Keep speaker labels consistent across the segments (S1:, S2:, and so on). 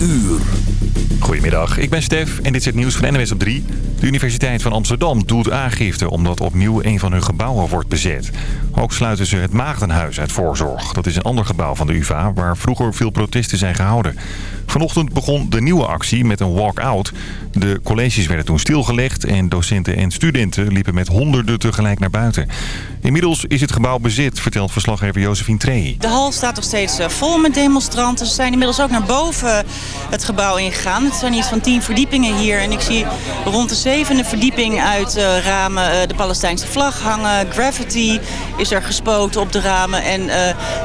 S1: uur. Goedemiddag, ik ben Stef en dit is het nieuws van NWS op 3. De Universiteit van Amsterdam doet aangifte omdat opnieuw een van hun gebouwen wordt bezet. Ook sluiten ze het Maagdenhuis uit voorzorg. Dat is een ander gebouw van de UvA waar vroeger veel protesten zijn gehouden. Vanochtend begon de nieuwe actie met een walk-out. De colleges werden toen stilgelegd en docenten en studenten liepen met honderden tegelijk naar buiten. Inmiddels is het gebouw bezet, vertelt verslaggever Josephine Trey.
S2: De hal staat nog steeds eh, vol met demonstranten. Ze zijn inmiddels ook naar boven het gebouw ingegaan. Zijn iets van tien verdiepingen hier. En ik zie rond de zevende verdieping uit uh, ramen uh, de Palestijnse vlag hangen. Graffiti is er gespoten op de ramen. En uh,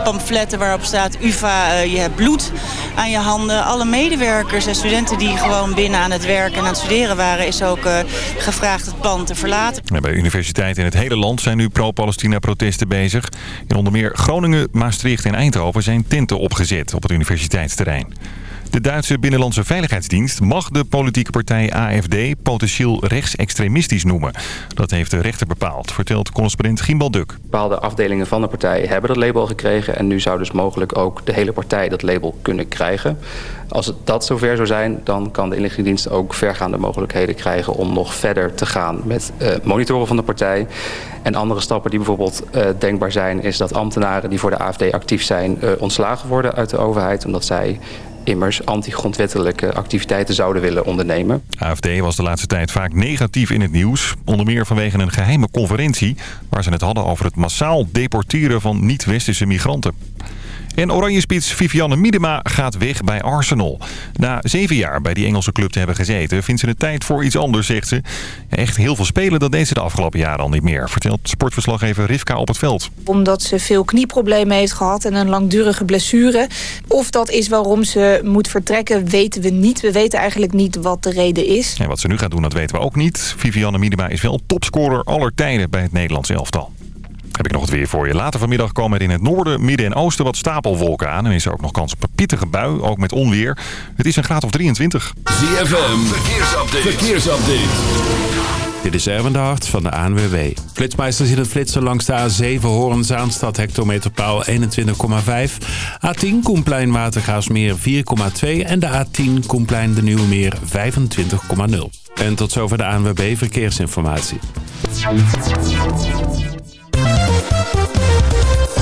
S2: pamfletten waarop staat UvA, je hebt bloed aan je handen. Alle medewerkers en studenten die gewoon binnen aan het werken en aan het studeren waren... is ook gevraagd het pand te verlaten.
S1: Bij universiteiten in het hele land zijn nu pro-Palestina-protesten bezig. In onder meer Groningen, Maastricht en Eindhoven zijn tenten opgezet op het universiteitsterrein. De Duitse Binnenlandse Veiligheidsdienst mag de politieke partij AFD potentieel rechtsextremistisch noemen. Dat heeft de rechter bepaald, vertelt correspondent Gimbal Duk.
S3: Bepaalde afdelingen van de partij hebben dat label gekregen... en nu zou dus mogelijk ook de hele partij dat label kunnen krijgen. Als het dat zover zou zijn, dan kan de inlichtingendienst ook vergaande mogelijkheden krijgen... om nog verder te gaan met uh, monitoren van de partij. En andere stappen die bijvoorbeeld uh, denkbaar zijn... is dat ambtenaren die voor de AFD actief zijn uh, ontslagen worden uit de overheid... omdat zij immers anti-grondwettelijke activiteiten zouden willen ondernemen.
S1: AFD was de laatste tijd vaak negatief in het nieuws. Onder meer vanwege een geheime conferentie... waar ze het hadden over het massaal deporteren van niet-westerse migranten. En Oranje-spits Vivianne Miedema gaat weg bij Arsenal. Na zeven jaar bij die Engelse club te hebben gezeten... vindt ze het tijd voor iets anders, zegt ze. Echt heel veel spelen, dat deed ze de afgelopen jaren al niet meer... vertelt sportverslaggever Rivka op het veld.
S4: Omdat ze veel knieproblemen heeft gehad en een langdurige blessure. Of dat is waarom ze moet vertrekken, weten we niet. We weten eigenlijk niet wat de reden is.
S1: En wat ze nu gaat doen, dat weten we ook niet. Vivianne Miedema is wel topscorer aller tijden bij het Nederlands elftal. Heb ik nog het weer voor je. Later vanmiddag komen er in het noorden, midden en oosten wat stapelwolken aan. En is er ook nog kans op een pittige bui, ook met onweer. Het is een graad of 23.
S5: ZFM, verkeersupdate. verkeersupdate.
S6: Dit is Erwin de Hart van de ANWB. Flitsmeisters in het flitsen langs de A7 Horen-Zaanstad hectometerpaal 21,5. A10 Koenplein Watergaasmeer 4,2 en de A10 Koenplein de Nieuwe Meer 25,0. En tot zover de ANWB Verkeersinformatie.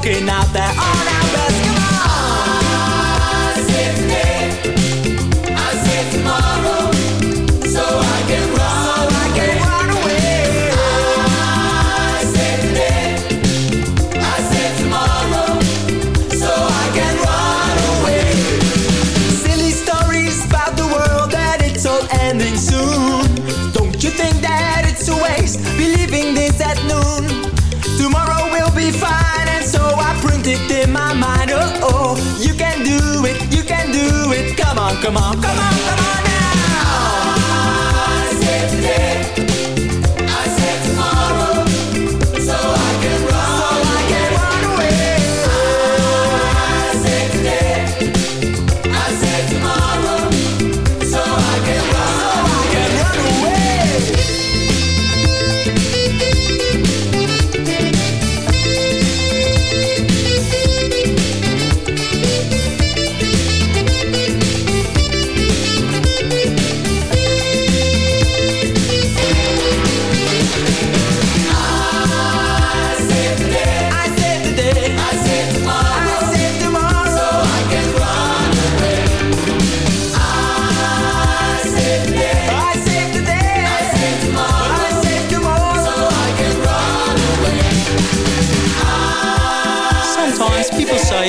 S7: Walking out there. On our Come on, come on,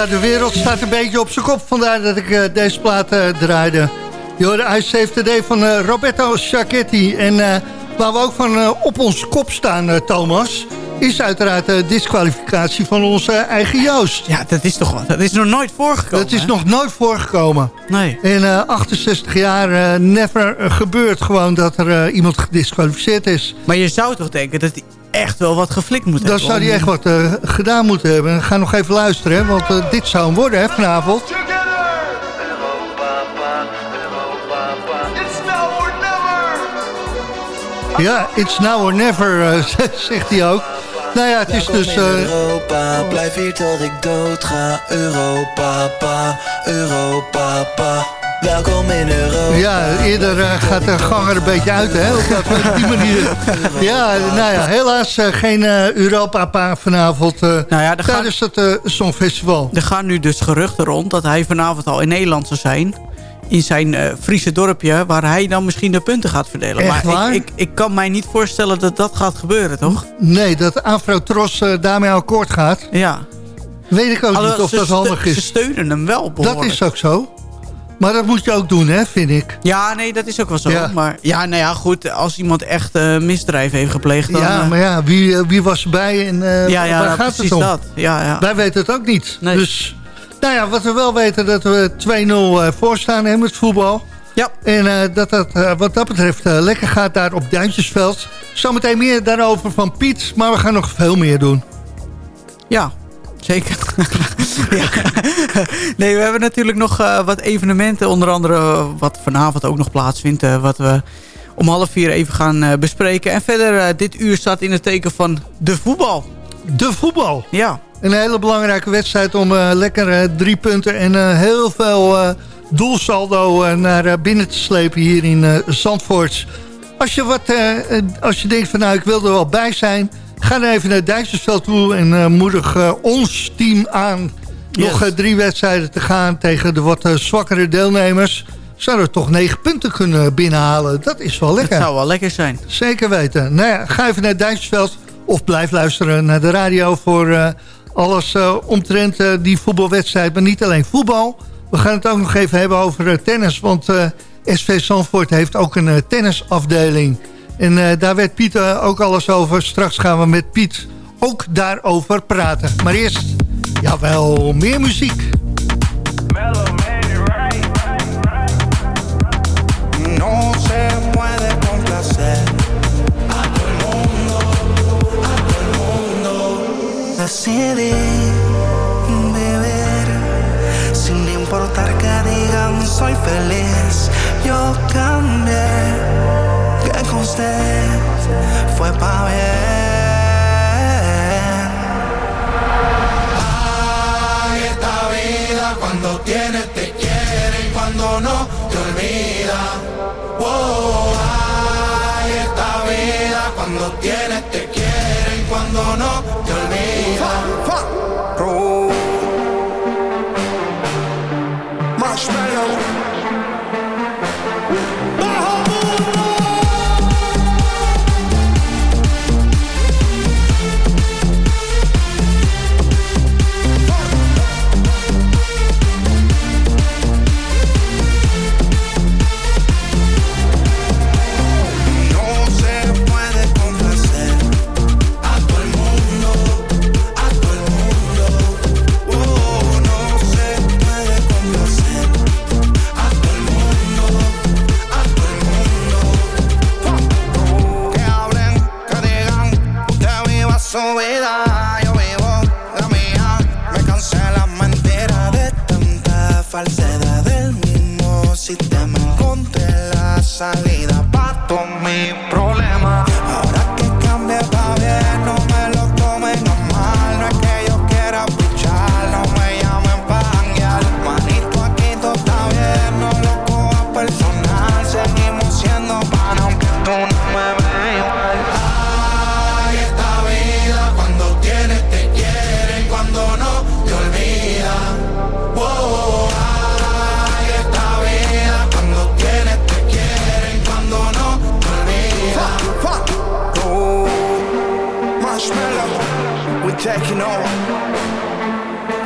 S8: Ja, de wereld staat een beetje op zijn kop. Vandaar dat ik eh, deze plaat eh, draaide. Je hoorde I Saved the Day van eh, Roberto Sacchetti. En waar we ook van op ons kop staan, Thomas... is uiteraard de disqualificatie van onze eigen Joost.
S9: Ja, dat is toch wat. Dat is nog nooit voorgekomen.
S8: Dat is
S9: hè?
S8: nog nooit voorgekomen.
S9: Nee.
S8: In eh, 68 jaar never gebeurt gewoon dat er iemand gedisqualificeerd is.
S9: Maar je zou toch denken dat echt wel wat geflikt moet
S8: Dan
S9: hebben.
S8: zou hij echt wat eh, gedaan moeten hebben. Ga nog even luisteren, hè, want eh, dit zou hem worden hè, vanavond. Ja, it's now or never, eh, zegt hij ook. Nou ja, het is dus...
S10: Europa, blijf hier tot ik dood ga. Europa, pa, Europa, pa. Welkom in Europa.
S8: Ja, eerder eh, gaat de gang er een beetje uit, hè? Op, dat, op die manier. Ja, nou ja, helaas eh, geen eh Europa vanavond eh,
S9: Nou ja, er gaan-
S8: tijdens het eh, Songfestival.
S9: Er gaan nu dus geruchten rond dat hij vanavond al in Nederland zou zijn. In zijn eh, Friese dorpje, waar hij dan misschien de punten gaat verdelen.
S8: Echt
S9: maar
S8: waar?
S9: Ik, ik, ik kan mij niet voorstellen dat dat gaat gebeuren, toch?
S8: Nee, dat Afro-Tros daarmee akkoord gaat,
S9: Ja.
S8: weet ik ook niet of
S9: ze
S8: dat handig
S9: Ze
S8: is.
S9: steunen hem wel behoorlijk.
S8: Dat is ook zo. Maar dat moet je ook doen, hè, vind ik.
S9: Ja, nee, dat is ook wel zo.
S8: Ja.
S9: Maar ja, nou ja, goed. Als iemand echt eh misdrijf heeft gepleegd, dan...
S8: ja,
S9: eh,
S8: maar ja, wie, eh, wie was erbij en
S9: ja, ja,
S8: waar
S9: nou,
S8: gaat het
S9: precies
S8: om?
S9: dat. Ja, ja.
S8: Wij weten het ook niet.
S9: Nee.
S8: Dus, nou ja, wat we wel weten, dat we 2-0 eh, voorstaan hè, met voetbal.
S9: Ja.
S8: En dat dat wat dat betreft lekker gaat daar op Duintjesveld. Zometeen meer daarover van Piet, maar we gaan nog veel meer doen.
S9: Ja, zeker. ja. Nee, we hebben natuurlijk nog eh, wat evenementen. Onder andere eh, wat vanavond ook nog plaatsvindt. eh, wat we om half vier even gaan bespreken. En verder, dit uur staat in het teken van de voetbal.
S8: De voetbal.
S9: Ja.
S8: Een hele belangrijke wedstrijd om lekker drie punten en heel veel doelsaldo naar binnen te slepen hier in Zandvoort. Als je, wat, als je denkt van nou ik wil er wel bij zijn, ga dan even naar Duitsersveld toe en eh, moedig eh, ons team aan. Nog
S9: Yes.
S8: eh, drie wedstrijden te gaan tegen de wat zwakkere deelnemers. Zouden we toch negen punten kunnen binnenhalen. Dat is wel lekker.
S9: Het zou wel lekker zijn.
S8: Zeker weten. Nou ja, ga even naar Duitsersveld of blijf luisteren naar de radio voor alles omtrent die voetbalwedstrijd. Maar niet alleen voetbal. We gaan het ook nog even hebben over tennis. Want SV Zandvoort heeft ook een tennisafdeling. En eh, daar werd Piet eh, ook alles over. Straks gaan we met Piet ook daarover praten. Maar eerst, jawel, meer muziek.
S10: No se puede complacer a todo el mundo, a todo el mundo. Decidí vivir sin importar que digan soy feliz. 怀抱。Taking over.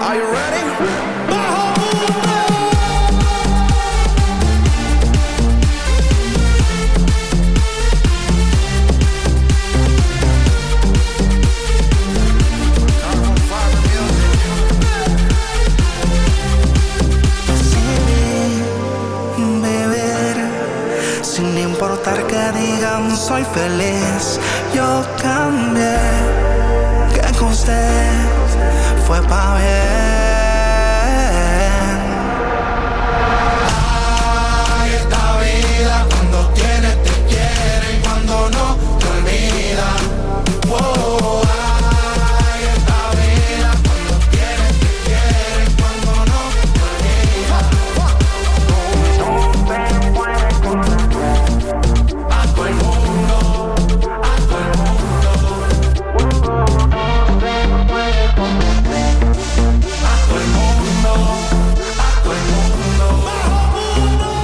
S10: Are you ready?
S11: sin importar que digan soy feliz yo cambié fue pa' bien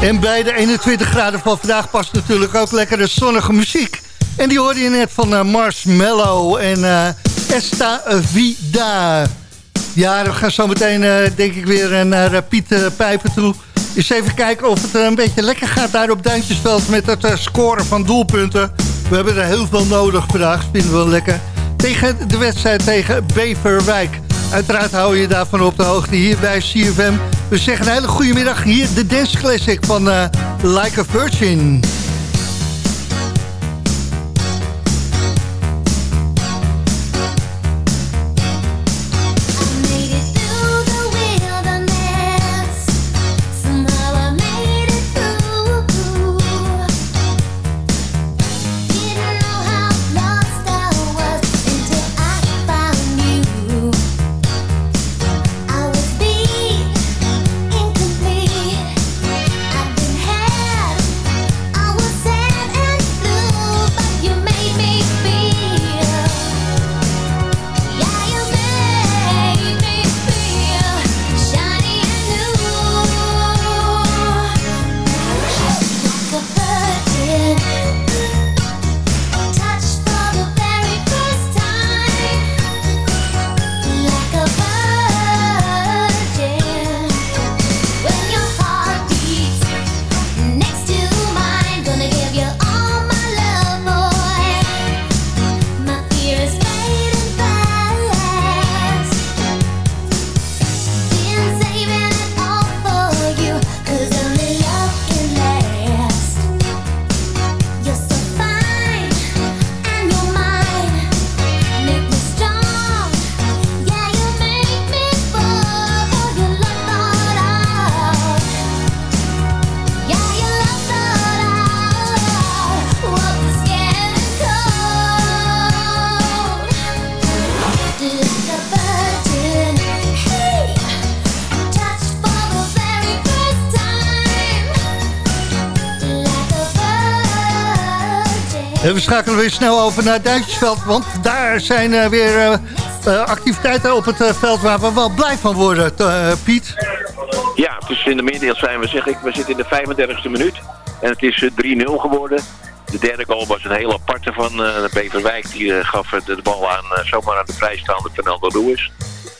S12: En bij de 21 graden van vandaag past natuurlijk ook lekkere zonnige muziek. En die hoorde je net van eh, Marshmallow en eh, Esta Vida. Ja, we gaan zo meteen eh, denk ik weer naar Piet Pijpen toe. Eens even kijken of het een beetje lekker gaat daar op Duintjesveld met het scoren van doelpunten. We hebben er heel veel nodig vandaag, vinden we wel lekker. Tegen de wedstrijd tegen Beverwijk. Uiteraard hou je daarvan op de hoogte hier bij CFM. We zeggen een hele goede middag. Hier de Dance Classic van eh, Like a Virgin. En we schakelen weer snel over naar Duitsersveld. Want daar zijn eh, weer eh, eh, activiteiten op het veld waar we wel blij van worden, Piet.
S13: Ja, dus in de middag zijn we, zeg ik, we zitten in de 35e minuut. En het is eh, 3-0 geworden. De derde goal was een heel aparte van Beverwijk. Die gaf de bal aan, zomaar aan de vrijstaande Fernando Lewis.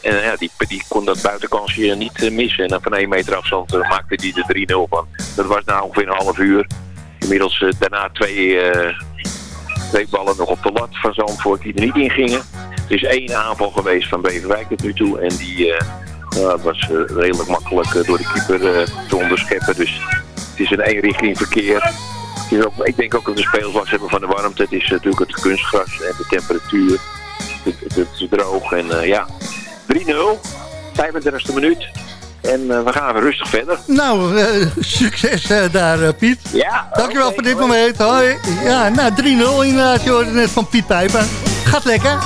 S13: En ja, die, die kon dat buitenkansje niet missen. En van 1 meter afstand maakte hij de 3-0 van. Dat was na ongeveer een half uur. Inmiddels daarna twee, twee ballen nog op de lat van Zandvoort die er niet in gingen. Er is één aanval geweest van Beverwijk tot nu toe. En die eh, nou, was eh, redelijk makkelijk eh, door de keeper te onderscheppen. Dus het is een eenrichting verkeer. Ook, ik denk ook dat de spelers last hebben van de warmte. Het is natuurlijk het kunstgras en de temperatuur. Het, het, is droog en ja. 3-0, 35e minuut. En eh, we gaan weer rustig verder.
S12: Nou, eh, succes eh, daar, Piet.
S13: Ja.
S12: Dankjewel voor dit
S13: hoi.
S12: moment. Hoi. Ja, nou, 3-0 inderdaad. Je hoorde net van Piet Pijper. Gaat lekker.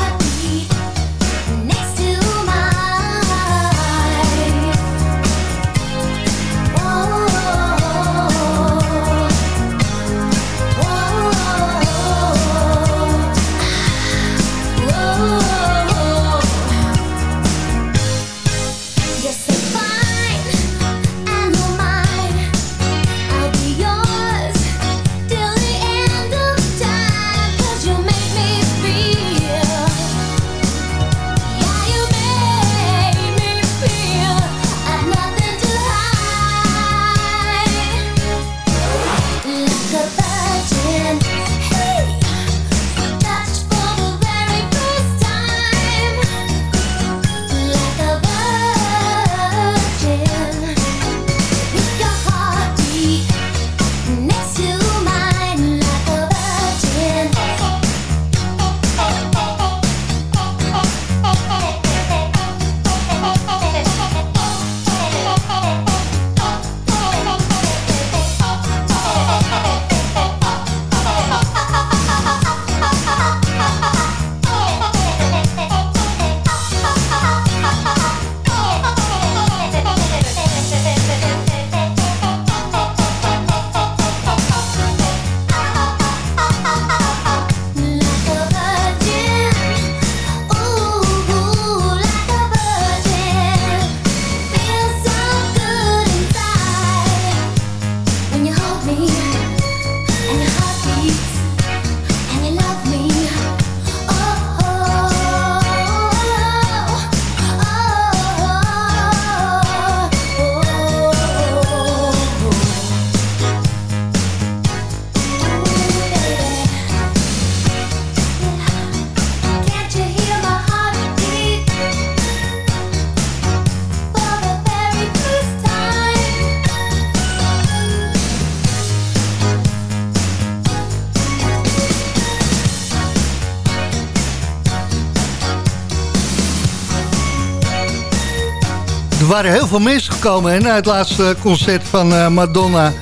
S8: Waren heel veel mensen gekomen hè, naar het laatste concert van eh, Madonna. 1,6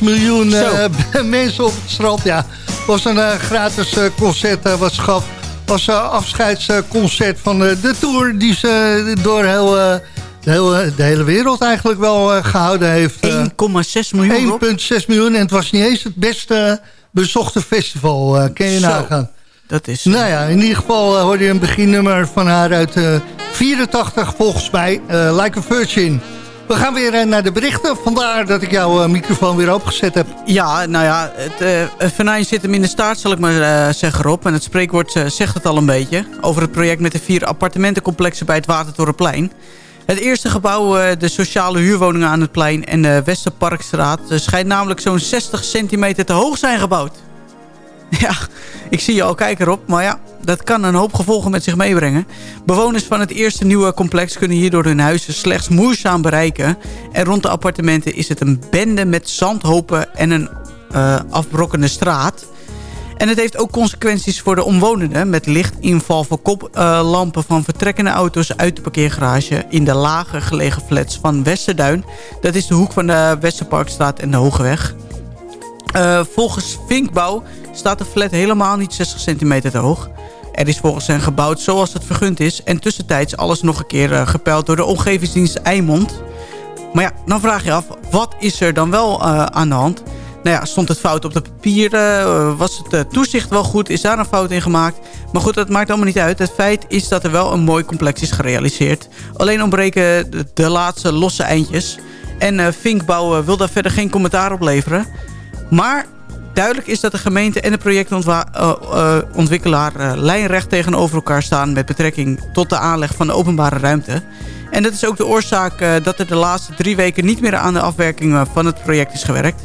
S8: miljoen eh, mensen op het strand. Ja, was een eh, gratis concert wat ze gaf. was een afscheidsconcert van de tour die ze door heel, de, hele, de hele wereld eigenlijk wel eh, gehouden heeft.
S9: 1,6 miljoen, Rob?
S8: 1,6 miljoen en het was niet eens het beste bezochte festival. eh ken je
S9: Zo.
S8: nagaan.
S9: Dat is...
S8: Nou ja, in ieder geval eh, hoorde je een beginnummer van haar uit eh 84 volgens mij. eh, like a Virgin. We gaan weer eh, naar de berichten. Vandaar dat ik jouw eh, microfoon weer opgezet heb.
S9: Ja, nou ja, het eh, venijn zit hem in de staart, zal ik maar eh, zeggen, Rob. En het spreekwoord eh, zegt het al een beetje. Over het project met de vier appartementencomplexen bij het Watertorenplein. Het eerste gebouw, eh, de sociale huurwoningen aan het plein en de Westerparkstraat... eh, schijnt namelijk zo'n 60 centimeter te hoog zijn gebouwd. Ja, ik zie je al kijken Rob, maar ja, dat kan een hoop gevolgen met zich meebrengen. Bewoners van het eerste nieuwe complex kunnen hierdoor hun huizen slechts moeizaam bereiken. En rond de appartementen is het een bende met zandhopen en een eh, afbrokkende straat. En het heeft ook consequenties voor de omwonenden... met lichtinval voor koplampen van vertrekkende auto's uit de parkeergarage... in de lager gelegen flats van Westerduin. Dat is de hoek van de Westerparkstraat en de Hogeweg. Eh, volgens Vinkbouw staat de flat helemaal niet 60 centimeter te hoog. Er is volgens hen gebouwd zoals het vergund is... en tussentijds alles nog een keer eh, gepeild door de omgevingsdienst Eimond. Maar ja, dan vraag je af, wat is er dan wel eh, aan de hand? Nou ja, stond het fout op de papieren? Eh, was het toezicht wel goed? Is daar een fout in gemaakt? Maar goed, dat maakt allemaal niet uit. Het feit is dat er wel een mooi complex is gerealiseerd. Alleen ontbreken de, laatste losse eindjes. En Vinkbouw wil daar verder geen commentaar op leveren. Maar duidelijk is dat de gemeente en de projectontwikkelaar eh, lijnrecht tegenover elkaar staan... met betrekking tot de aanleg van de openbare ruimte. En dat is ook de oorzaak eh, dat er de laatste drie weken niet meer aan de afwerking eh, van het project is gewerkt.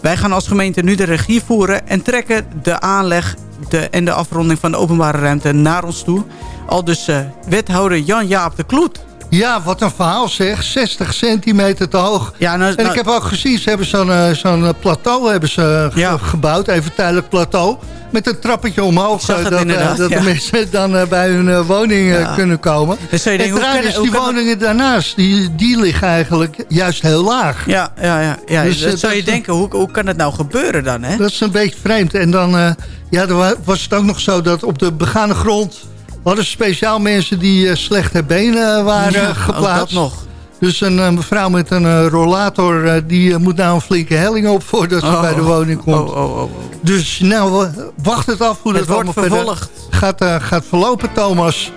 S9: Wij gaan als gemeente nu de regie voeren en trekken de aanleg de, en de afronding van de openbare ruimte naar ons toe. Al dus eh, wethouder Jan-Jaap de Kloet.
S8: Ja, wat een verhaal zeg. 60 centimeter te hoog.
S9: Ja, nou,
S8: en
S9: nou-
S8: ik heb ook gezien, ze hebben zo'n eh, zo'n eh, plateau hebben ze ge- gebouwd. Even tijdelijk plateau. Met een trappetje omhoog. eh, dat, eh, dat
S9: ja.
S8: de mensen dan eh, bij hun eh, woning eh, kunnen komen.
S9: Dus
S8: en
S9: denken,
S8: trouwens,
S9: kan-
S8: die
S9: dat-
S8: woningen daarnaast, die, die liggen eigenlijk juist heel laag.
S9: Ja, ja, ja. ja.
S8: Dus,
S9: dat
S8: eh,
S9: zou je
S8: dat-
S9: denken, hoe, hoe kan het nou gebeuren dan? Hè?
S8: Dat is een beetje vreemd. En dan eh, ja, wa- was het ook nog zo dat op de begane grond... hadden speciaal mensen die eh, slechte benen waren
S9: Ja,
S8: eh,
S9: ook
S8: geplaatst.
S9: dat nog.
S8: Dus een eh, mevrouw met een rollator... die moet nou een flinke helling op voordat ze
S9: Oh,
S8: bij de woning komt.
S9: Oh, oh, oh.
S8: Dus nou, wacht het af hoe
S9: Het
S8: dat
S9: wordt
S8: allemaal verder
S9: vervolgd.
S8: gaat, gaat verlopen, Thomas.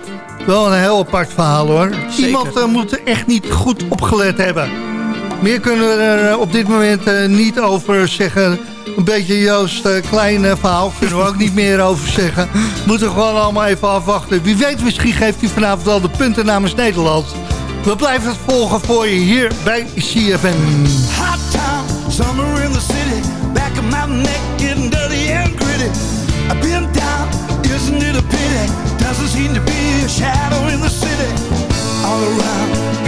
S8: Wel een heel apart verhaal, hoor. Iemand moet er echt niet goed opgelet hebben. Meer kunnen we er eh, op dit moment eh, niet over zeggen. Een beetje Joost klein eh, verhaal kunnen we ook niet meer over zeggen. Moeten we gewoon allemaal even afwachten. Wie weet, misschien geeft hij vanavond al de punten namens Nederland. We blijven het volgen voor je hier bij CFM.
S10: Hot town, summer in the city. Back of my neck getting dirty and gritty. I've been down, isn't it a pity? Doesn't seem to be a shadow in the city. All around,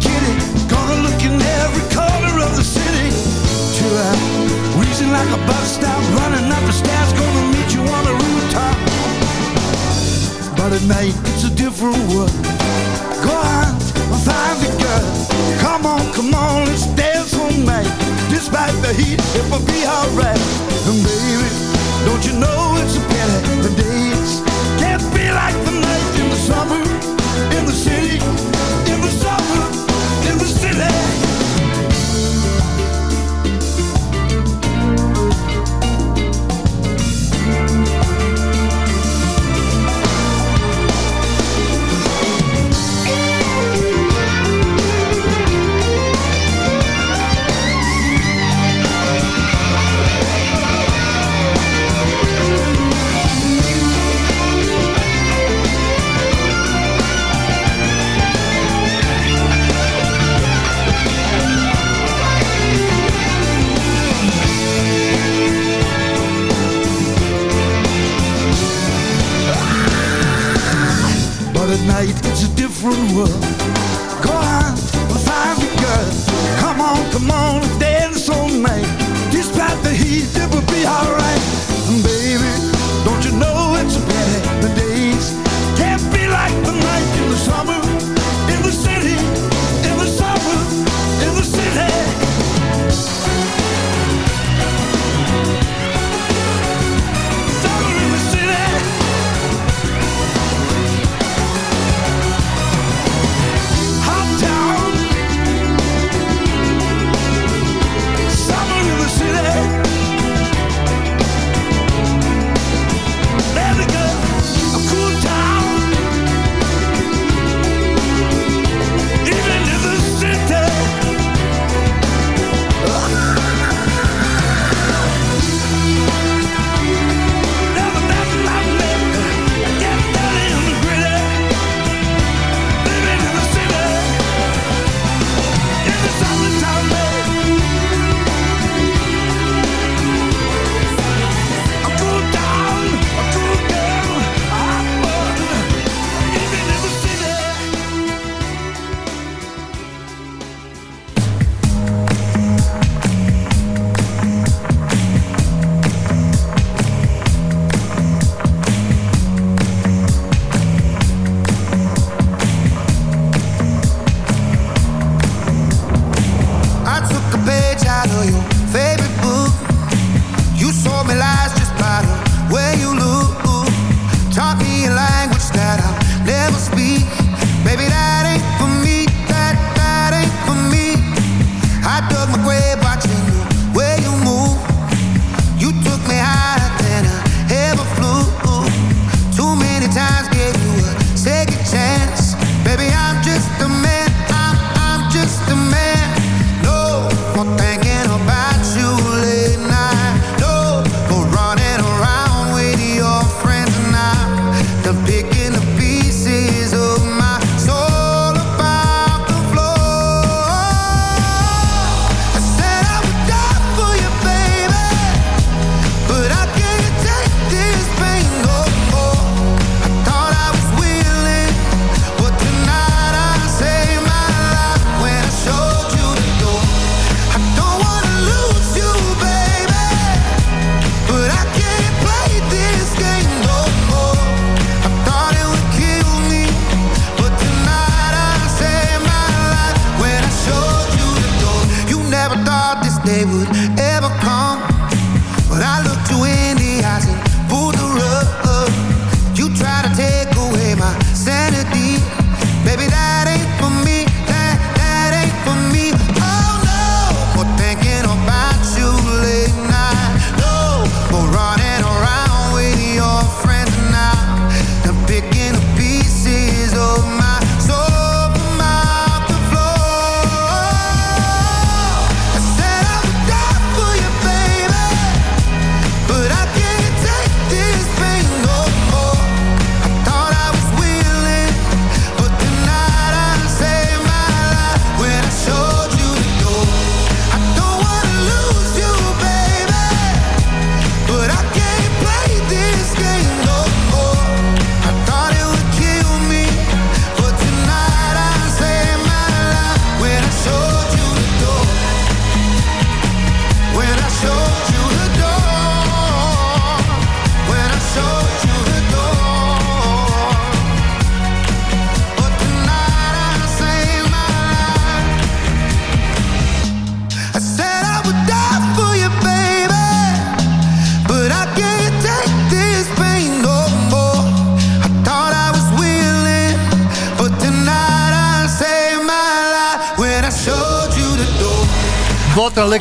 S10: kitty, gonna look in every corner of the city. Chill out, wheezing like a bus stop, running up the stairs, gonna meet you on the rooftop. But at night, it's a different world. Go and find a girl. Come on, come on, let's dance all night. Despite the heat, it will be alright. And baby, don't you know it's a pity the days can't be like the night in the summer, in the city, in the summer, silly
S14: night, it's a different world. Go on, find a girl. Come on, come on, dance all night. Despite the heat, it will be alright. Baby, don't you know it's a pity the days can't be like the night in the summer.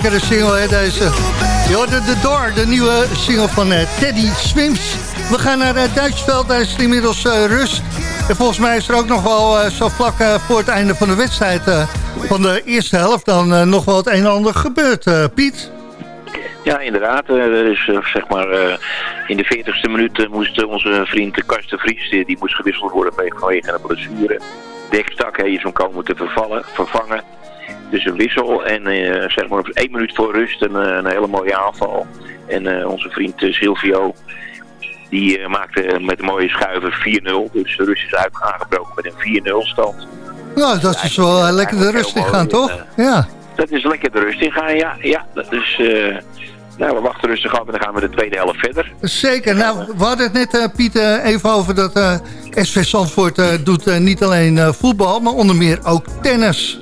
S8: lekkere single, hè, deze. Je hoorde Door, de nieuwe single van eh, Teddy Swims. We gaan naar uh, Duitsveld, daar is inmiddels eh, rust. En volgens mij is er ook nog wel zo vlak voor het einde van de wedstrijd... van de eerste helft dan nog wel het een en ander gebeurd, Piet.
S13: Ja, inderdaad. Er is zeg maar in de 40ste minuut moest onze vriend Karsten Vries, die moest gewisseld worden vanwege een blessure. Dekstak, hij is hem komen vervallen, vervangen. Dus een wissel en uh, zeg maar één minuut voor rust een, eh, een hele mooie aanval. En eh, onze vriend Silvio, die maakte met een mooie schuiven 4-0. Dus de rust is aangebroken met een 4-0 stand.
S8: Nou, dat is dus wel lekker de rust in gaan, toch? Ja.
S13: Dat is lekker de rust in gaan, ja. ja dat is... Nou, we wachten rustig af en dan gaan we de tweede helft verder.
S8: Zeker. Nou, we hadden het net, uh, Piet, even over dat SV Zandvoort doet niet alleen voetbal... maar onder meer ook tennis.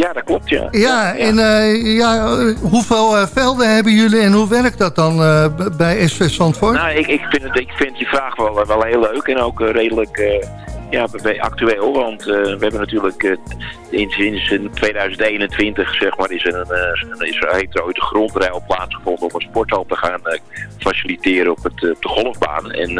S13: Ja, dat klopt, ja.
S8: Ja, en eh, ja, hoeveel eh, velden hebben jullie en hoe werkt dat dan eh, bij SV Zandvoort?
S13: Nou, ik, ik, vind het, ik vind die vraag wel, wel heel leuk en ook redelijk ja, actueel. Want we hebben natuurlijk in, sinds in 2021 zeg maar, is er een, is er, heeft er ooit een plaatsgevonden om een sporthal te gaan faciliteren op, het, op de golfbaan. En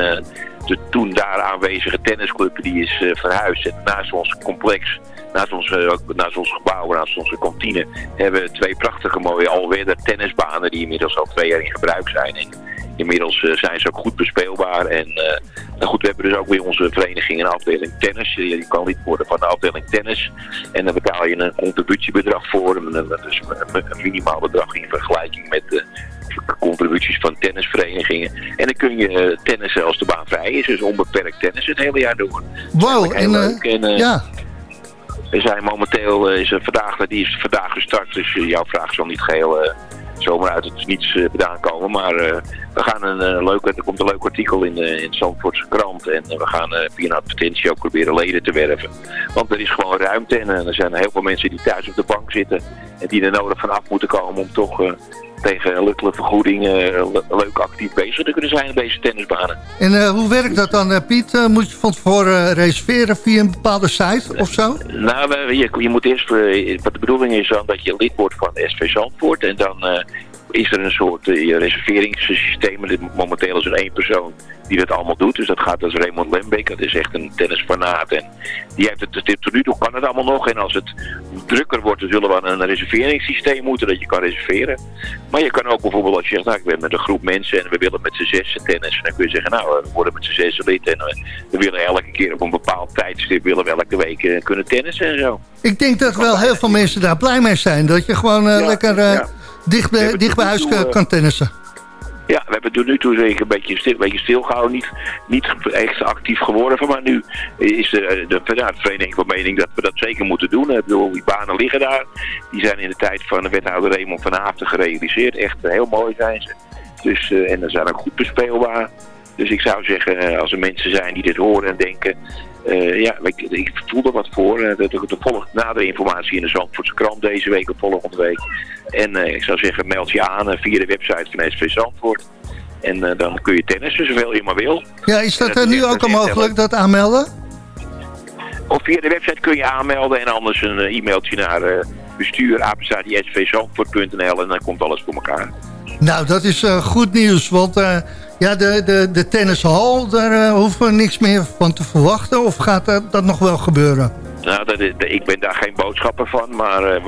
S13: de toen daar aanwezige tennisclub die is verhuisd. En naast ons complex, naast ons, eh, naast ons gebouw, naast onze kantine, hebben we twee prachtige mooie alweer tennisbanen die inmiddels al twee jaar in gebruik zijn. En inmiddels eh, zijn ze ook goed bespeelbaar. En eh, nou goed, we hebben dus ook bij onze vereniging een afdeling tennis. Je, je kan lid worden van de afdeling tennis. En dan betaal je een contributiebedrag voor. Is een, een minimaal bedrag in vergelijking met de contributies van tennisverenigingen. En dan kun je tennissen als de baan vrij is. Dus onbeperkt tennis het hele jaar door.
S8: Wow, en,
S13: leuk. En,
S8: ja.
S13: We zijn momenteel, eh, is vandaag, die is vandaag gestart, dus eh, jouw vraag zal niet geheel eh, zomaar uit het niets vandaan komen. Maar we gaan een eh, leuk, er komt een leuk artikel in, de in de Zandvoortse krant en eh, we gaan eh, via een advertentie ook proberen leden te werven. Want er is gewoon ruimte en er zijn heel veel mensen die thuis op de bank zitten en die er nodig van af moeten komen om toch... tegen een lukkele vergoeding le- leuk actief bezig te kunnen zijn op deze tennisbanen.
S8: En hoe werkt dat dan, Piet? Moet je van tevoren eh, reserveren via een bepaalde site of zo?
S13: Nou, je, je moet eerst, wat de bedoeling is dan dat je lid wordt van SV Zandvoort. En dan is er een soort eh, reserveringssysteem. Momenteel is er één persoon die dat allemaal doet. Dus dat gaat als Raymond Lembeek. Dat is echt een tennisfanaat. En die heeft het, dit- tot nu toe kan het allemaal nog. En als het drukker wordt, dan zullen we aan een reserveringssysteem moeten dat je kan reserveren. Maar je kan ook bijvoorbeeld als je zegt, nou ik ben met een groep mensen en we willen met z'n zessen tennis. Dan kun je zeggen, nou we worden met z'n zessen lid en eh, we willen elke keer op een bepaald tijdstip willen we elke week eh, kunnen tennissen en zo.
S8: Ik denk dat wel heel veel mensen daar blij mee zijn. Dat je gewoon lekker
S13: ja.
S8: Dicht, bij, dicht bij huis eh, kan tennissen.
S13: Ja, we hebben tot nu toe zeker een beetje, stil, een beetje stilgehouden. Niet, niet echt actief geworden. Maar nu is de, de, vereniging van mening dat we dat zeker moeten doen. Ik bedoel, die banen liggen daar. Die zijn in de tijd van de wethouder Raymond van Haafden gerealiseerd. Echt eh, heel mooi zijn ze. Dus, eh, en ze zijn ook goed bespeelbaar. Dus ik zou zeggen, als er mensen zijn die dit horen en denken... eh, ja, ik, ik voel er wat voor. Eh, Er er volgt nadere informatie in de Zandvoortse krant deze week of volgende week. En eh, ik zou zeggen, meld je aan eh, via de website van SV Zandvoort. En eh, dan kun je tennissen zoveel je maar wil.
S8: Ja, is dat eh, nu ook al mogelijk, dat aanmelden?
S13: Of via de website kun je aanmelden en anders een eh, e-mailtje naar bestuur en dan komt alles voor elkaar.
S8: Nou, dat is eh, goed nieuws, want eh, ja, de, de, de tennishal, daar eh, hoeven we niks meer van te verwachten. Of gaat dat, dat nog wel gebeuren?
S13: Nou, dat, is- ik ben daar geen boodschapper van, maar eh,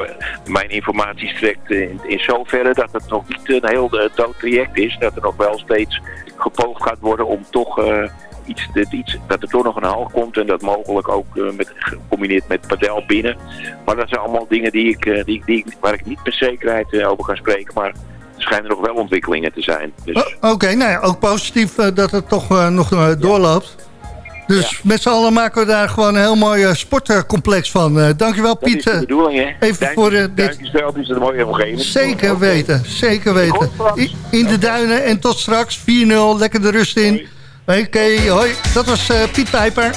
S13: mijn informatie strekt in, zoverre dat het nog niet een heel eh, dood traject is. Dat er nog wel steeds gepoogd gaat worden om toch eh, iets, iets, dat er toch nog een hal komt en dat mogelijk ook eh, met, gecombineerd met padel binnen. Maar dat zijn allemaal dingen die ik, eh, die, die, waar ik niet met zekerheid eh, over ga spreken, maar schijnen nog wel ontwikkelingen te zijn. Dus,
S8: Oké, nou ja, ook positief eh, dat het toch eh, nog eh, doorloopt. Dus met z'n allen maken we daar gewoon een heel mooi sportcomplex van. Dankjewel
S13: dat is
S8: Piet.
S13: de bedoeling, hè?
S8: even
S13: Duintjes-
S8: voor, dit-
S13: Duintjesveld is een mooie omgeving.
S8: Zeker weten, zeker weten. In de duinen en tot straks 4-0, lekker de rust in. Oké, hoi. Dat was Piet Pijper.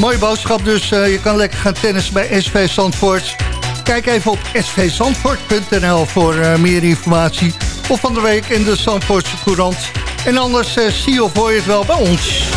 S8: Mooie boodschap dus. je kan lekker gaan tennissen bij SV Zandvoort. Kijk even op svzandvoort.nl voor eh, meer informatie. Of van de week in de Zandvoortse Courant. En anders eh, zie of hoor je het wel bij ons.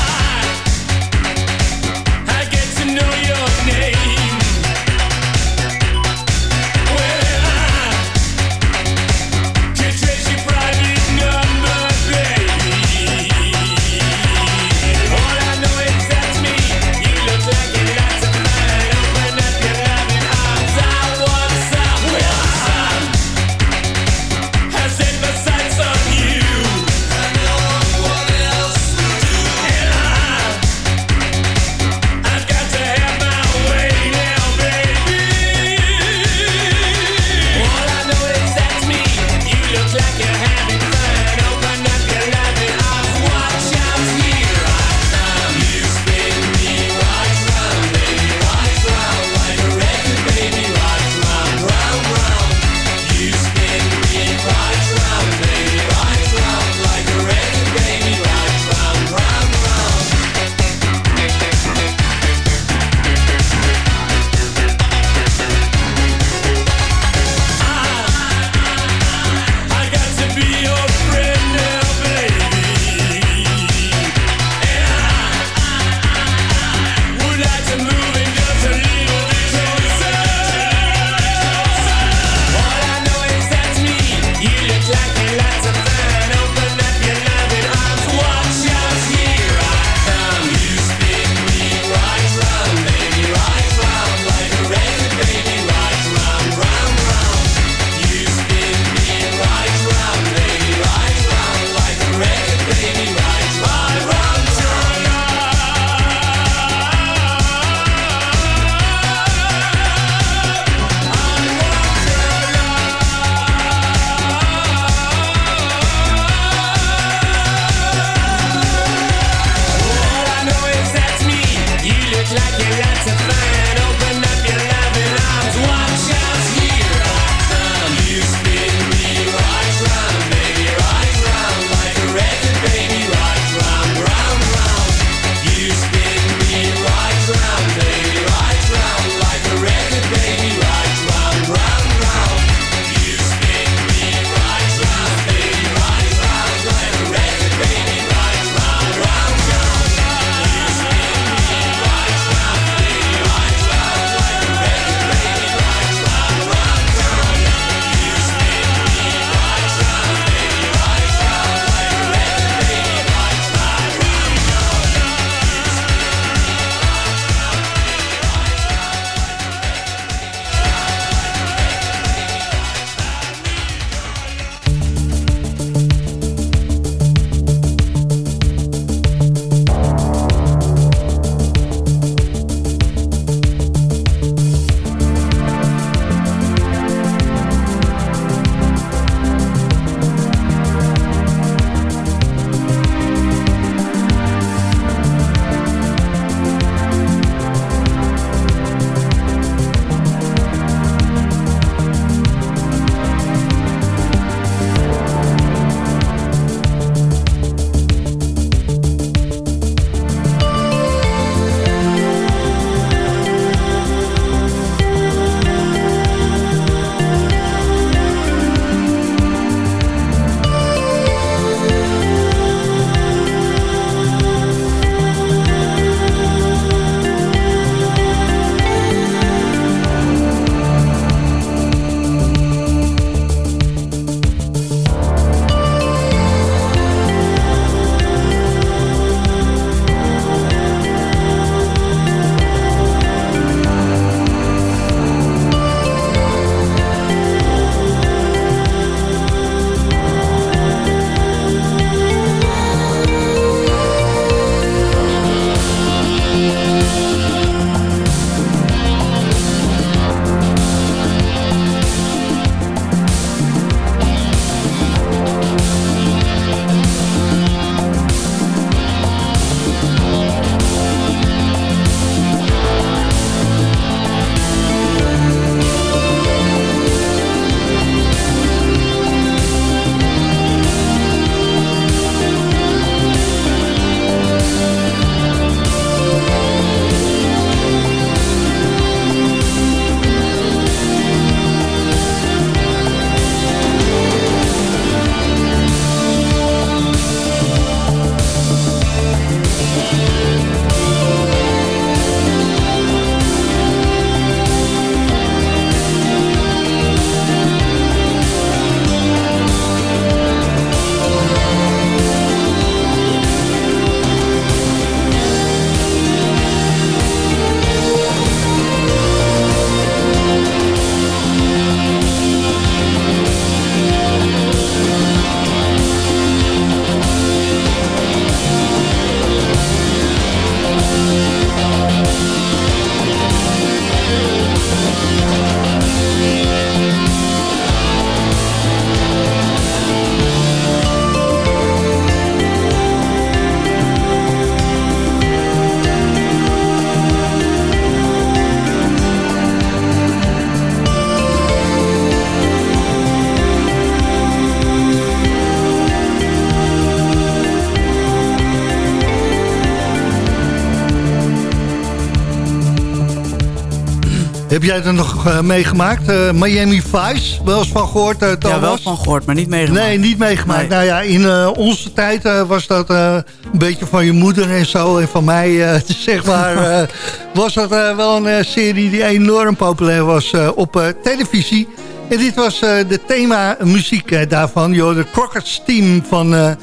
S8: Jij er nog eh, meegemaakt? Eh, Miami Vice, wel eens van gehoord, eh, Thomas?
S9: Ja, wel van gehoord, maar niet meegemaakt.
S8: Nee, niet meegemaakt.
S9: Nee.
S8: Nou ja, in onze tijd was dat een beetje van je moeder en zo. En van mij, eh, zeg maar, was dat wel een serie die enorm populair was op televisie. En dit was de thema muziek daarvan. Joh, de Crockett's Team van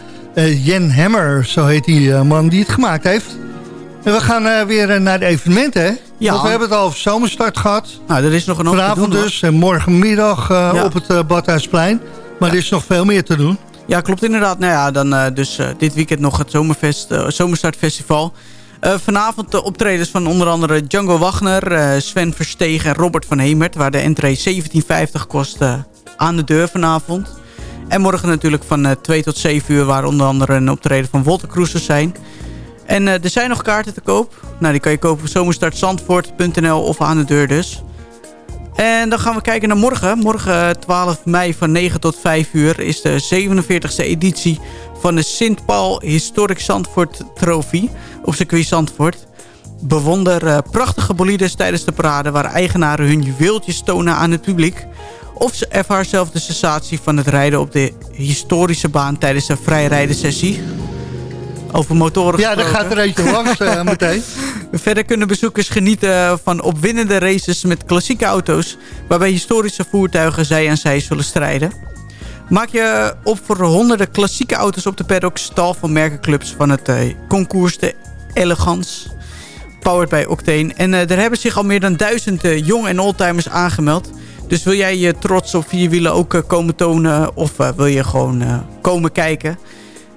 S8: Jen Hammer, zo heet die man die het gemaakt heeft. En we gaan weer naar de evenementen, hè?
S9: Ja.
S8: Want we hebben het al over zomerstart gehad.
S9: Nou, er is nog een hoop te
S8: Vanavond
S9: hoor.
S8: dus en morgenmiddag
S9: Ja.
S8: op het eh, Badhuisplein. Maar er is nog veel meer te doen.
S9: Ja, klopt inderdaad. Nou ja, dan eh, dus dit weekend nog het Zomerfest, Zomerstartfestival. Vanavond de optredens van onder andere Django Wagner, Sven Verstegen en Robert van Hemert... waar de entree 17,50 kost aan de deur vanavond. En morgen natuurlijk van eh 2 tot 7 uur... waar onder andere een optreden van Wolter Cruises zijn. En eh, er zijn nog kaarten te koop. Nou, die kan je kopen op zomerstartzandvoort.nl of aan de deur dus. En dan gaan we kijken naar morgen. Morgen eh, 12 mei van 9 tot 5 uur is de 47e editie van de Sint-Paul Historic Zandvoort Trophy op circuit Zandvoort. Bewonder eh, prachtige bolides tijdens de parade waar eigenaren hun juweeltjes tonen aan het publiek. Of ze ervaar zelf de sensatie van het rijden op de historische baan tijdens een vrijrijdensessie. Over motoren
S8: Ja, daar gaat er eentje langs eh, meteen.
S9: Verder kunnen bezoekers genieten van opwindende races met klassieke auto's... waarbij historische voertuigen zij aan zij zullen strijden. Maak je op voor honderden klassieke auto's op de paddocks... tal van merkenclubs van het eh, concours de Elegance... powered by Octane. En eh, er hebben zich al meer dan duizend eh, jong- en oldtimers aangemeld... Dus wil jij je trots op vier wielen ook eh, komen tonen... of eh, wil je gewoon eh, komen kijken...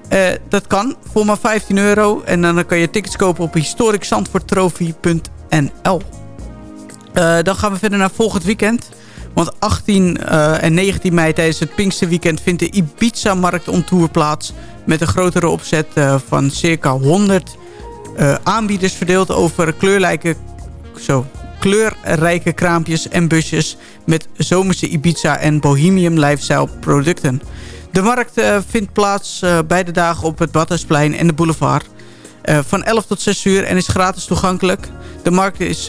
S9: Eh, dat kan voor maar 15 euro. En dan kan je tickets kopen op historiczandvoorttrophy.nl. Eh dan gaan we verder naar volgend weekend. Want 18 eh, en 19 mei tijdens het Pinksterweekend vindt de Ibiza-markt on tour plaats. Met een grotere opzet van circa 100 eh, aanbieders verdeeld over kleurlijke, zo, kleurrijke kraampjes en busjes met zomerse Ibiza en Bohemian lifestyle producten. De markt eh, vindt plaats eh, beide dagen op het Badhuisplein en de boulevard. Eh, van 11 tot 6 uur en is gratis toegankelijk. De markt is...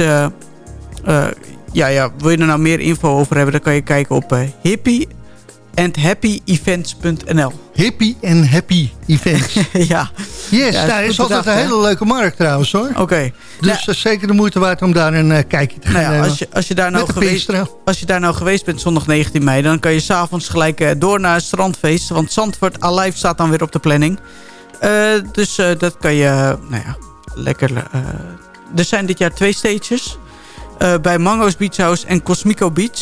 S9: ja, ja, wil je er nou meer info over hebben... dan kan je kijken op hippie and happyevents.nl.
S8: Hippie en Happy Events.
S9: ja.
S8: Yes,
S9: Ja,
S8: nou,
S9: goed
S8: is altijd
S9: bedacht,
S8: een hele leuke markt trouwens hoor.
S9: Oké.
S8: Dus dat is zeker de moeite waard om daar een eh, kijkje te gaan
S9: Nou ja, als, je, als, je daar nou geweest, als je daar nou geweest bent zondag 19 mei... dan kan je s'avonds gelijk eh, door naar het strandfeest. Want Zandvoort Alive staat dan weer op de planning. Eh, dus eh, dat kan je, eh, nou ja, lekker... eh, er zijn dit jaar twee stages. eh, bij Mango's Beach House en Cosmico Beach.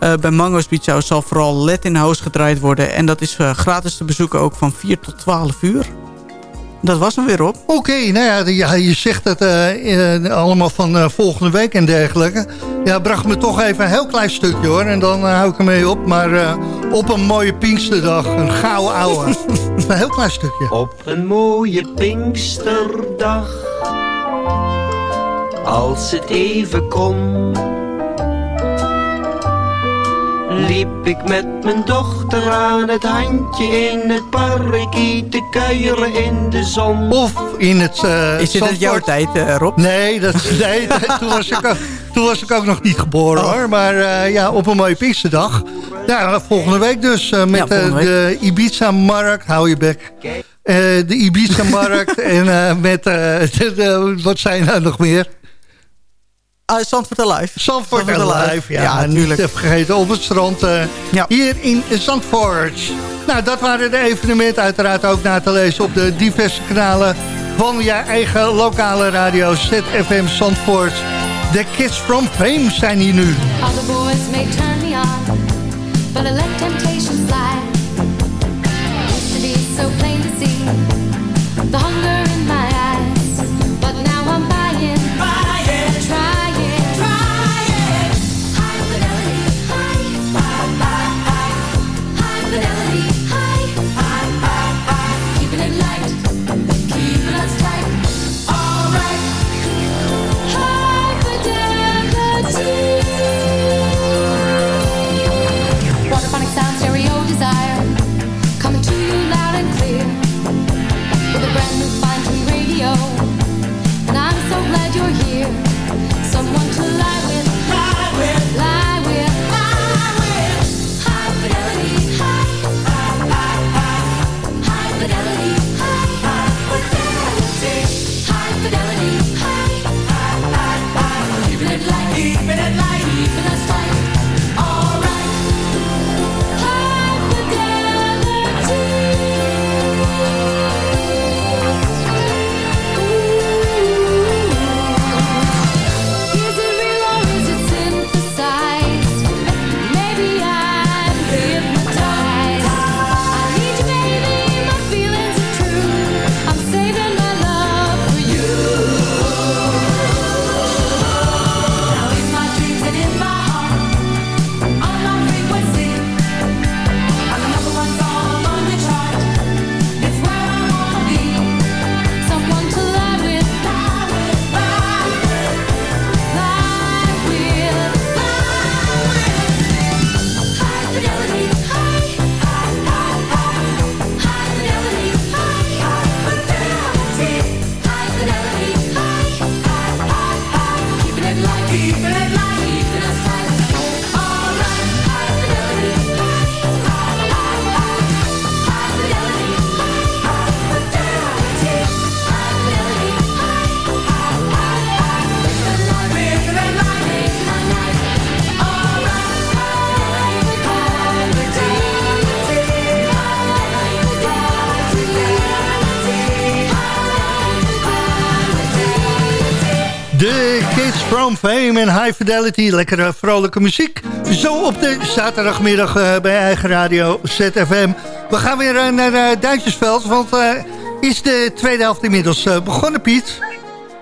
S9: Eh, bij Mango's Beach House zal vooral Latin House gedraaid worden. En dat is eh, gratis te bezoeken ook van 4 tot 12 uur. Dat was hem weer op.
S8: Oké, nou ja, je zegt het eh, eh, allemaal van eh, volgende week en dergelijke. Ja, bracht me toch even een heel klein stukje hoor. En dan hou ik ermee op. Maar eh, op een mooie Pinksterdag, een gouden ouwe. een heel klein stukje.
S15: Op een mooie Pinksterdag, als het even kon, liep ik met mijn dochter aan het handje in het parkie te kuieren in de zon.
S8: Of in het eh,
S9: Is dit het jouw tijd, eh, Rob?
S8: Nee, dat, nee toen, was ik ook, toen was ik ook nog niet geboren
S9: Oh.
S8: hoor. Maar eh, ja, op een mooie Pinksterdag. Ja, volgende week dus eh, met
S9: Ja, volgende week.
S8: de Ibiza-markt. Hou je bek. Eh, de Ibiza-markt en met, de, de- wat zijn er nog meer?
S9: Ah, Zandvoort Alive.
S8: Zandvoort
S9: Zandvoort
S8: Alive,
S9: Alive.
S8: ja,
S9: Ja,
S8: niet
S9: tuurlijk.
S8: te vergeten op het strand eh, hier in Zandvoort. Nou, dat waren de evenementen uiteraard ook na te lezen op de diverse kanalen van je eigen lokale radio ZFM Zandvoort. De Kids from Fame zijn hier nu.
S12: Other boys may turn me on, but I let temptation. Used to be so plain to see the hunger
S8: Fame en High Fidelity. Lekkere vrolijke muziek. Zo op de zaterdagmiddag eh, bij eigen radio ZFM. We gaan weer eh, naar uh, Duintjesveld, want eh, is de tweede helft inmiddels eh, begonnen, Piet?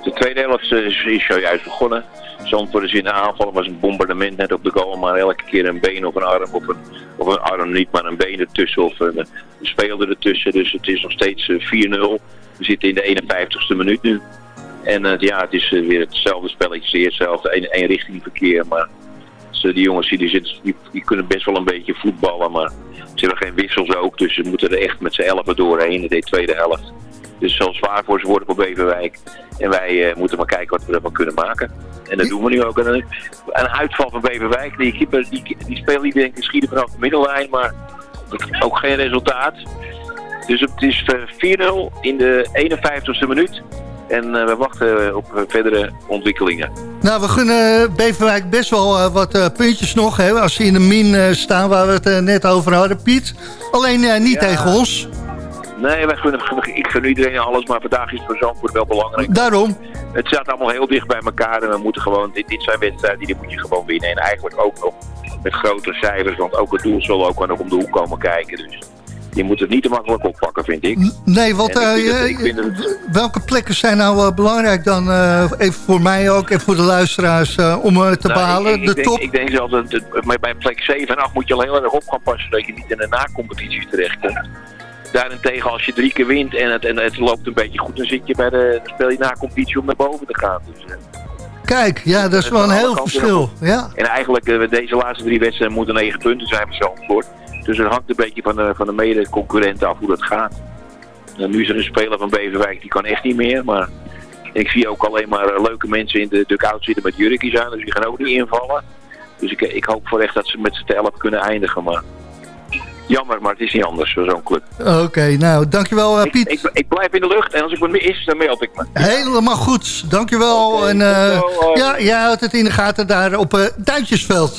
S13: De tweede helft eh, is, is zojuist begonnen. Zandvoort is in de aanval, was een bombardement net op de goal, maar elke keer een been of een arm, of een, een arm niet, maar een been ertussen of een, speler ertussen. Dus het is nog steeds eh, 4-0. We zitten in de 51ste minuut nu. En eh, ja, het is eh, weer hetzelfde spelletje, de eerste helft, één, richting verkeer, maar die jongens die, zitten, die, kunnen best wel een beetje voetballen, maar ze hebben geen wissels ook, dus ze moeten er echt met z'n elfen doorheen in de tweede helft. Dus het zal zwaar voor ze worden voor Beverwijk. En wij eh, moeten maar kijken wat we ervan kunnen maken. En dat doen we nu ook. En een, een uitval van Beverwijk. Die keeper die, die speelt niet denk schieten vanaf de middellijn. Maar ook geen resultaat. Dus het is eh, 4-0 in de 51ste minuut. En eh, we wachten op eh, verdere ontwikkelingen.
S8: Nou, we gunnen Beverwijk best wel eh, wat eh, puntjes nog. Hè, als ze in de min eh, staan waar we het eh, net over hadden, Piet. Alleen eh, niet
S13: Ja.
S8: tegen ons.
S13: Nee, wij gunnen, ik gun iedereen alles. Maar vandaag is het voor Zandvoort wel belangrijk.
S8: Daarom.
S13: Het staat allemaal heel dicht bij elkaar. En we moeten gewoon, dit, dit zijn wedstrijden die moet je gewoon winnen. En eigenlijk ook nog met grotere cijfers. Want ook het doel zal ook nog om de hoek komen kijken. Dus je moet het niet te makkelijk oppakken, vind ik.
S8: Nee, want
S13: En ik vind
S8: eh,
S13: het- ik vind het-
S8: welke plekken zijn nou eh, belangrijk dan? eh, even voor mij ook en voor de luisteraars eh, om eh, te
S13: Nou,
S8: behalen.
S13: ik,
S8: de
S13: denk,
S8: top.
S13: Ik denk zelfs dat het, bij plek 7 en 8 moet je al heel erg op gaan passen dat je niet in de na-competities terechtkomt. Daarentegen als je drie keer wint en het, en het loopt een beetje goed, dan zit je bij de, dan speel je na-competitie om naar boven te gaan. Dus, eh,
S8: Kijk, ja, dat is wel een heel verschil. Ja.
S13: En eigenlijk, eh, deze laatste drie wedstrijden moeten 9 punten zijn voor Zandvoort. Dus het hangt een beetje van de, van de mede-concurrenten af hoe dat gaat. En nu is er een speler van Beverwijk, die kan echt niet meer. Maar ik zie ook alleen maar eh, leuke mensen in de dugout zitten met jurkjes aan. Dus die gaan ook niet invallen. Dus ik, ik hoop voor echt dat ze met z'n elf kunnen eindigen. Maar jammer, maar het is niet anders voor zo'n club.
S8: Oké, nou, dankjewel eh, Piet.
S13: Ik, ik blijf in de lucht en als ik wat mis, dan meld ik me.
S8: Helemaal goed, dankjewel. en eh, ja, jij houdt het in de gaten daar op Duintjesveld.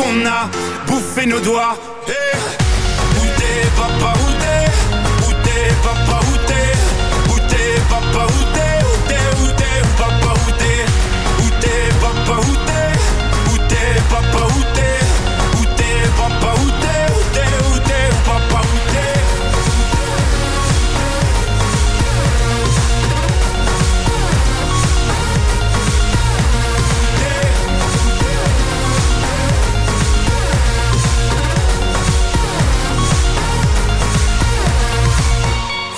S16: a bouffé nos doigts. Eh, Où t'es papa, où t'es? Où t'es papa, où t'es? Où t'es papa, où t'es? Où t'es, où t'es, papa, où t'es? Où t'es papa, où t'es? Où t'es papa, où t'es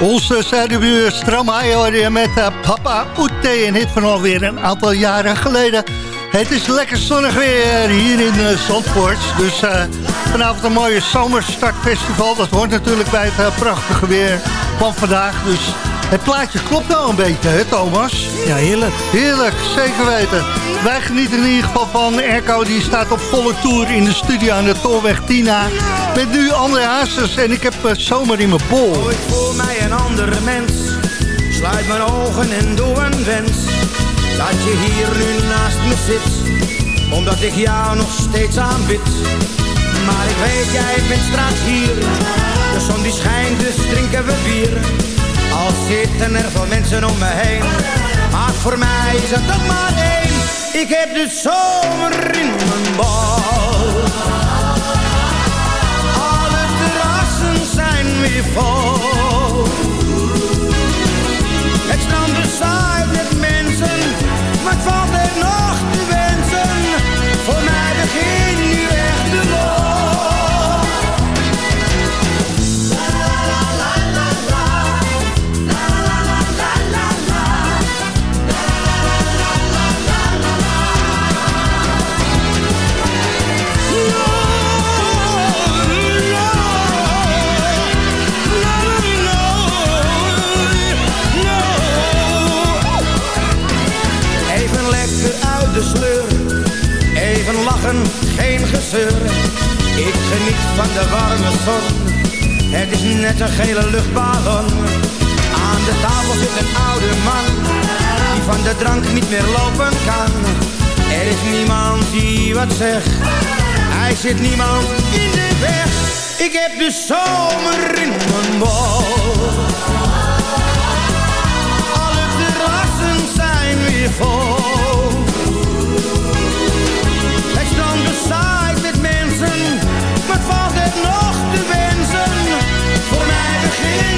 S8: Onze zuidenbuur Stromae hoorde met eh, Papa Oete. Een hit van alweer een aantal jaren geleden. Het is lekker zonnig weer hier in uh, Zandvoort. Dus eh, vanavond een mooie zomerstartfestival. Dat hoort natuurlijk bij het eh, prachtige weer van vandaag. Dus het plaatje klopt wel een beetje, hè Thomas?
S9: Ja, heerlijk.
S8: Heerlijk, zeker weten. Wij genieten in ieder geval van Erco. Die staat op volle tour in de studio aan de Tolweg Tina. Met nu André Hazes en ik heb eh, zomer in mijn bol.
S14: Ik voel mij een andere mens. Sluit mijn ogen en doe een wens. Dat je hier nu naast me zit. Omdat ik jou nog steeds aanbid. Maar ik weet, jij bent straks hier. De zon die schijnt, dus drinken we bier. Al zitten er veel mensen om me heen. Maar voor mij is het toch maar één. Ik heb de zomer in mijn bal. Het strand bezaaid met mensen, wat valt er nog te wensen? Voor mij begint zit niemand in de weg. Ik heb de zomer in mijn bol. Alle terrassen zijn weer vol. Het strand bezaaid met mensen, wat valt er nog te wensen? Voor mij begint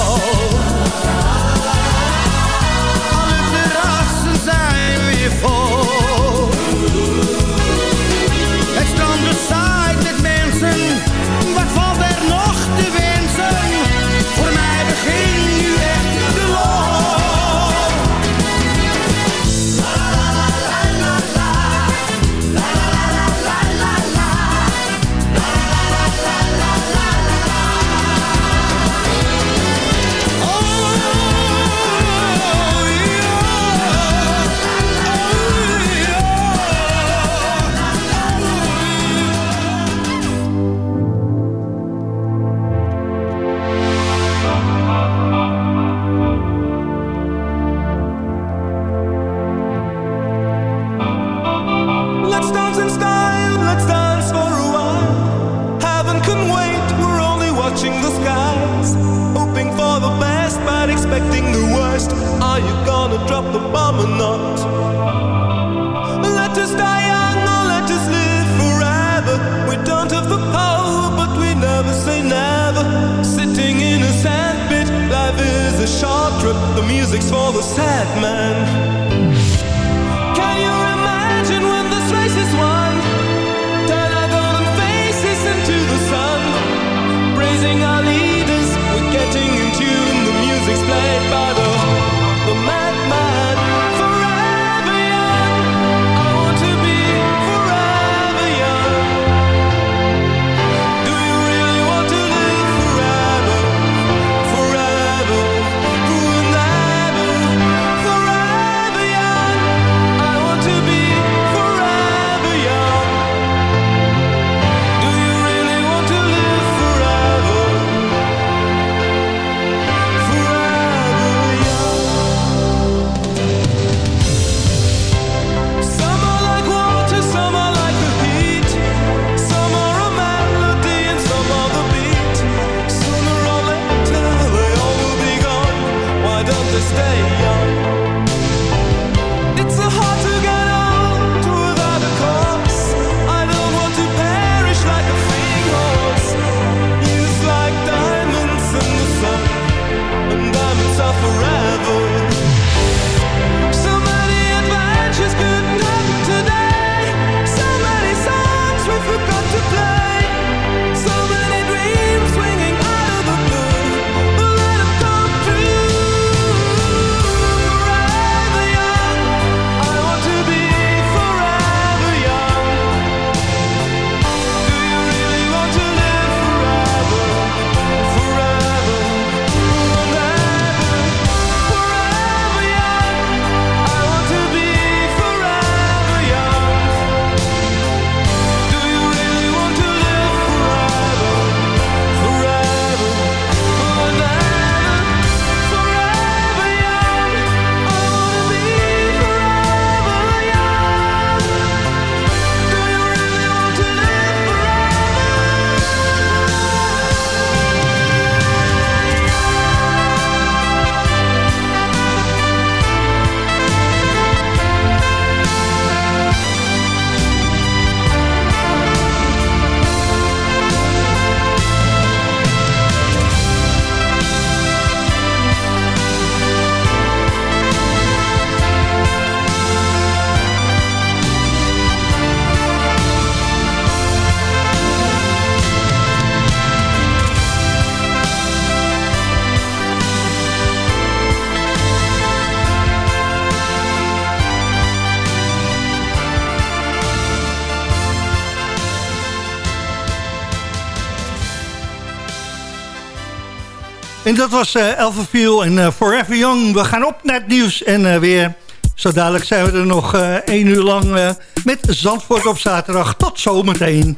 S17: En dat was uh, en eh, Forever Young. We gaan op naar het nieuws en eh, weer. Zo dadelijk zijn we er nog één uur lang met Zandvoort op zaterdag. Tot zometeen.